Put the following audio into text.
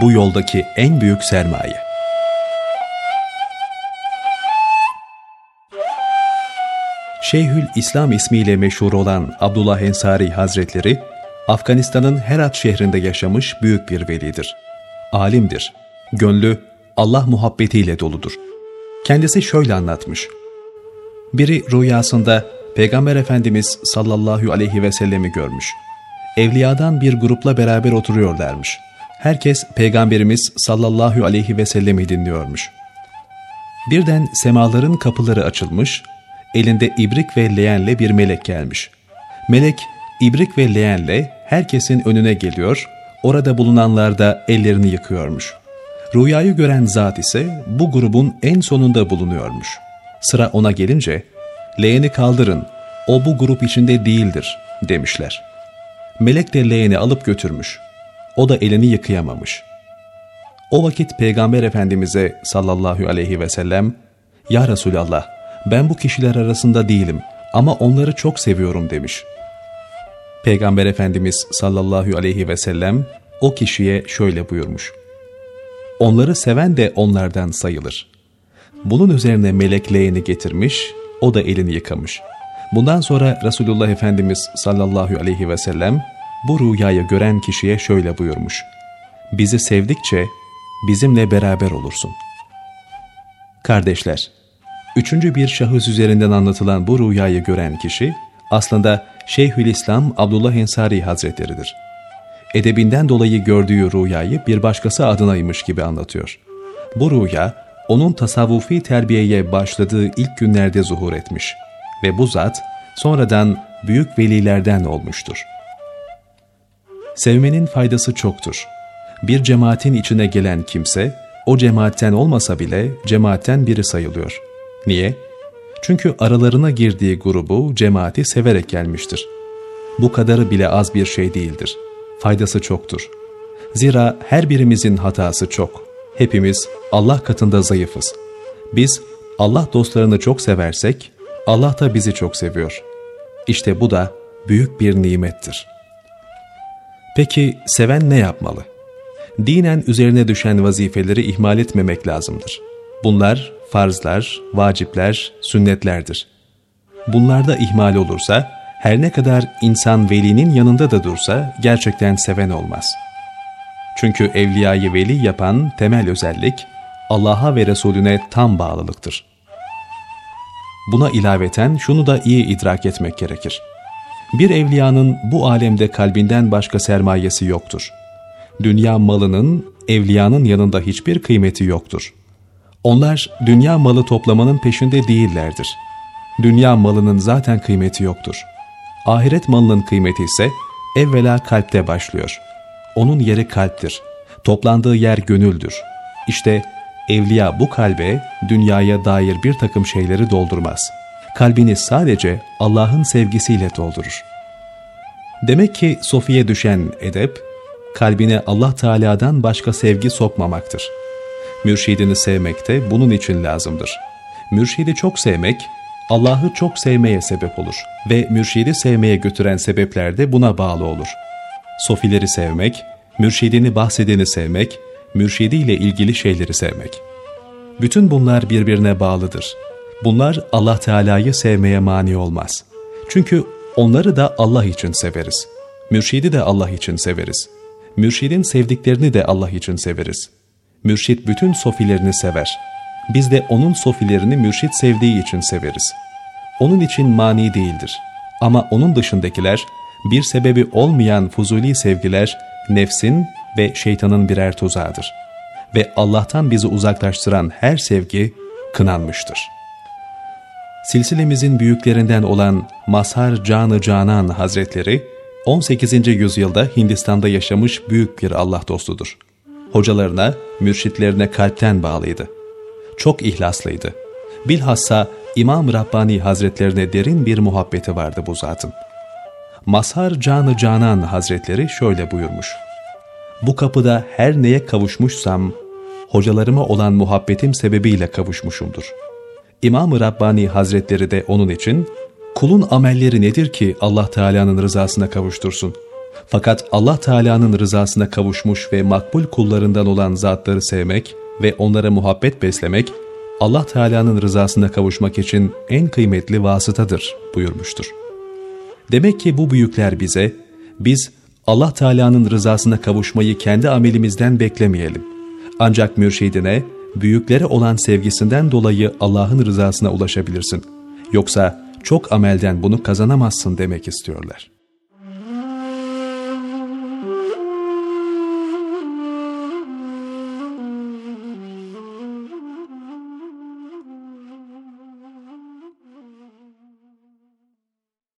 bu yoldaki en büyük sermaye. Şeyhül İslam ismiyle meşhur olan Abdullah Ensari Hazretleri, Afganistan'ın Herat şehrinde yaşamış büyük bir velidir. Alimdir. Gönlü Allah muhabbetiyle doludur. Kendisi şöyle anlatmış. Biri rüyasında Peygamber Efendimiz sallallahu aleyhi ve sellemi görmüş. Evliyadan bir grupla beraber oturuyorlarmış. Herkes Peygamberimiz sallallahu aleyhi ve sellemi dinliyormuş. Birden semaların kapıları açılmış, elinde ibrik ve leğenle bir melek gelmiş. Melek, ibrik ve leğenle herkesin önüne geliyor, orada bulunanlar da ellerini yıkıyormuş. Rüyayı gören zat ise bu grubun en sonunda bulunuyormuş. Sıra ona gelince, leğeni kaldırın, o bu grup içinde değildir demişler. Melek de leğeni alıp götürmüş. O da elini yıkayamamış. O vakit Peygamber Efendimiz'e sallallahu aleyhi ve sellem, Ya Resulallah, ben bu kişiler arasında değilim ama onları çok seviyorum demiş. Peygamber Efendimiz sallallahu aleyhi ve sellem o kişiye şöyle buyurmuş. Onları seven de onlardan sayılır. Bunun üzerine melek leğeni getirmiş, o da elini yıkamış. Bundan sonra Resulullah Efendimiz sallallahu aleyhi ve sellem bu rüyayı gören kişiye şöyle buyurmuş. Bizi sevdikçe bizimle beraber olursun. Kardeşler, üçüncü bir şahıs üzerinden anlatılan bu rüyayı gören kişi aslında Şeyhülislam Abdullah Ensari Hazretleridir. Edebinden dolayı gördüğü rüyayı bir başkası adınaymış gibi anlatıyor. Bu rüya onun tasavvufi terbiyeye başladığı ilk günlerde zuhur etmiş ve bu zat sonradan büyük velilerden olmuştur. Sevmenin faydası çoktur. Bir cemaatin içine gelen kimse, o cemaatten olmasa bile cemaatten biri sayılıyor. Niye? Çünkü aralarına girdiği grubu, cemaati severek gelmiştir. Bu kadarı bile az bir şey değildir. Faydası çoktur. Zira her birimizin hatası çok. Hepimiz Allah katında zayıfız. Biz Allah dostlarını çok seversek, Allah da bizi çok seviyor. İşte bu da büyük bir nimettir. Peki seven ne yapmalı? Dinen üzerine düşen vazifeleri ihmal etmemek lazımdır. Bunlar farzlar, vacipler, sünnetlerdir. Bunlarda ihmal olursa, her ne kadar insan velinin yanında da dursa gerçekten seven olmaz. Çünkü evliyayı veli yapan temel özellik, Allah'a ve Resulüne tam bağlılıktır. Buna ilaveten şunu da iyi idrak etmek gerekir. Bir evliyanın bu alemde kalbinden başka sermayesi yoktur. Dünya malının evliyanın yanında hiçbir kıymeti yoktur. Onlar dünya malı toplamanın peşinde değillerdir. Dünya malının zaten kıymeti yoktur. Ahiret malının kıymeti ise evvela kalpte başlıyor. Onun yeri kalptir. Toplandığı yer gönüldür. İşte evliya bu kalbe dünyaya dair bir takım şeyleri doldurmaz. Kalbini sadece Allah'ın sevgisiyle doldurur. Demek ki Sofi'ye düşen edep, kalbine Allah Teala'dan başka sevgi sokmamaktır. Mürşidini sevmek de bunun için lazımdır. Mürşidi çok sevmek, Allah'ı çok sevmeye sebep olur ve mürşidi sevmeye götüren sebepler de buna bağlı olur. Sofileri sevmek, mürşidini bahsedeni sevmek, mürşidiyle ilgili şeyleri sevmek. Bütün bunlar birbirine bağlıdır. Bunlar Allah Teala'yı sevmeye mani olmaz. Çünkü onları da Allah için severiz. Mürşidi de Allah için severiz. Mürşidin sevdiklerini de Allah için severiz. Mürşit bütün sofilerini sever. Biz de onun sofilerini mürşit sevdiği için severiz. Onun için mani değildir. Ama onun dışındakiler, bir sebebi olmayan fuzuli sevgiler, nefsin ve şeytanın birer tuzağıdır. Ve Allah'tan bizi uzaklaştıran her sevgi kınanmıştır. Silsilemizin büyüklerinden olan Mazhar Canı Canan Hazretleri, 18. yüzyılda Hindistan'da yaşamış büyük bir Allah dostudur. Hocalarına, mürşitlerine kalpten bağlıydı. Çok ihlaslıydı. Bilhassa İmam Rabbani Hazretlerine derin bir muhabbeti vardı bu zatın. Mazhar Canı Canan Hazretleri şöyle buyurmuş. Bu kapıda her neye kavuşmuşsam, hocalarıma olan muhabbetim sebebiyle kavuşmuşumdur. İmam-ı Rabbani Hazretleri de onun için, kulun amelleri nedir ki Allah Teala'nın rızasına kavuştursun? Fakat Allah Teala'nın rızasına kavuşmuş ve makbul kullarından olan zatları sevmek ve onlara muhabbet beslemek, Allah Teala'nın rızasına kavuşmak için en kıymetli vasıtadır buyurmuştur. Demek ki bu büyükler bize, biz Allah Teala'nın rızasına kavuşmayı kendi amelimizden beklemeyelim. Ancak mürşidine, büyüklere olan sevgisinden dolayı Allah'ın rızasına ulaşabilirsin. Yoksa çok amelden bunu kazanamazsın demek istiyorlar.